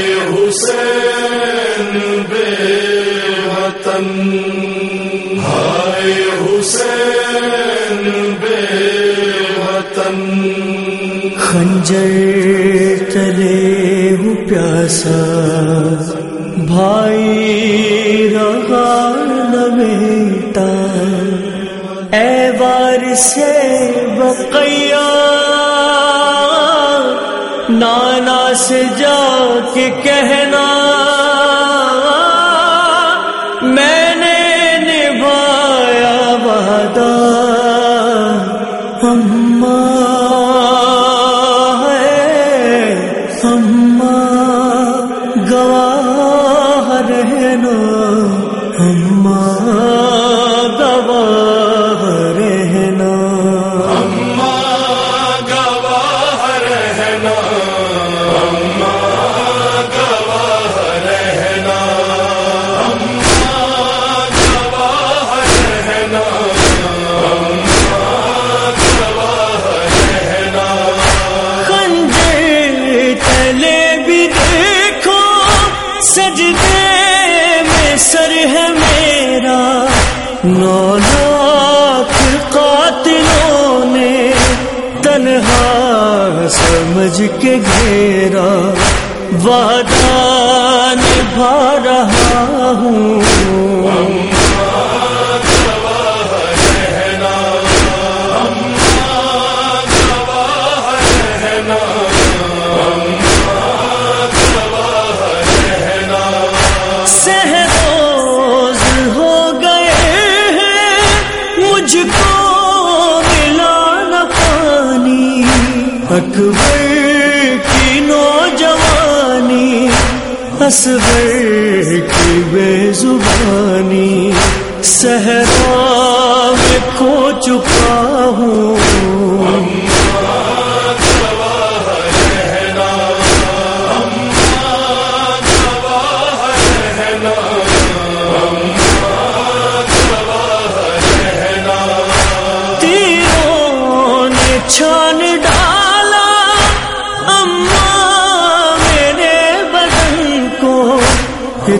حسین بے وطن۔ ہائے حسین بے وطن۔ خنجر تلے ہوں پیاسا۔ بھائی رہا بیٹا۔ اے بار سے بقیا نانا سے جا کے کہنا، میں نے نبھایا وعدہ۔ اماں ہے اماں گواہ رہنا۔ اماں نو لاکھ قاتلوں نے تنہا سمجھ کے گھیرا وعدہ نبھا رہا ہوں۔ اکبر کی نوجوانی اصغر کی بے زبانی صحرا میں کھو چکا ہوں۔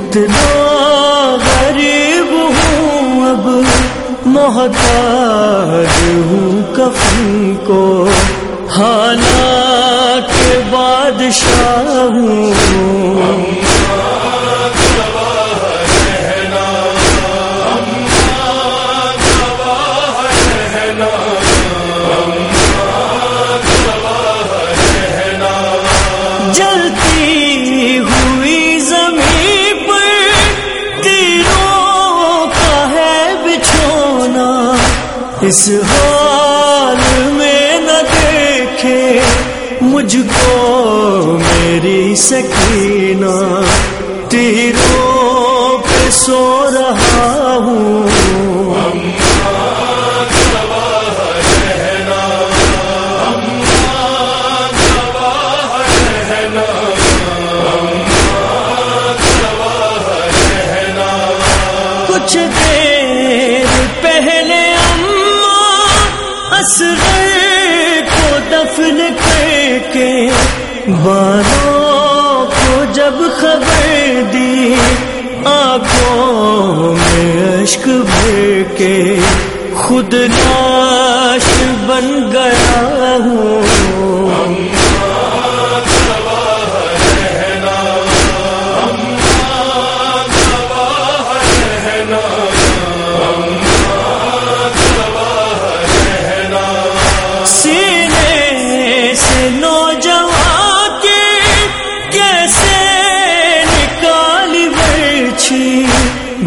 اتنا غریب ہوں اب محتاج ہوں کفن کو۔ حالات کے بادشاہ ہوں۔ اس حال میں نہ دیکھے مجھ کو میری سکینہ تیروں پہ سو رہا بالوں کو جب خبر دی آنکھوں میں اشک بھر کے خود لاش بن گیا۔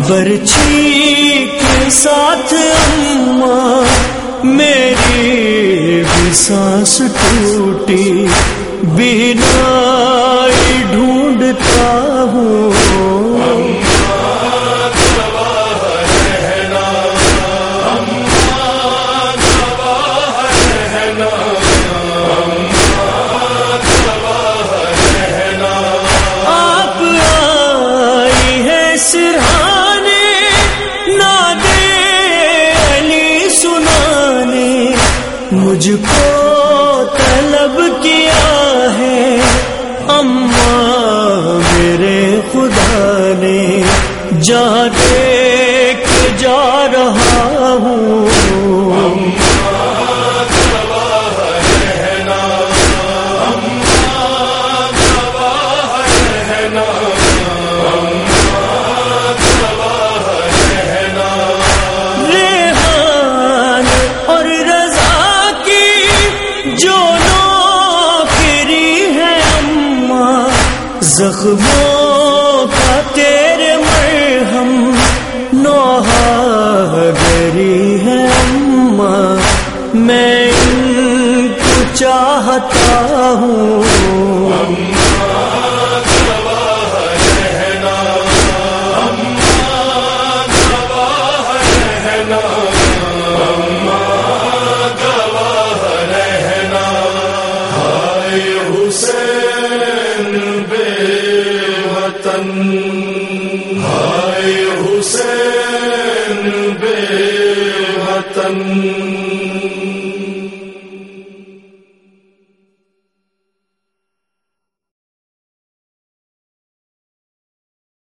برچھی کے ساتھ اماں میری بھی سانس ٹوٹی بنا ڈھونڈتا ہوں۔ مجھ کو طلب کیا ہے۔ اماں میرے خدا نے جاتے زخموں کا تیرے مرہم نوحہ گری ہے اماں میں ان کو چاہتا ہوں۔ بے وطن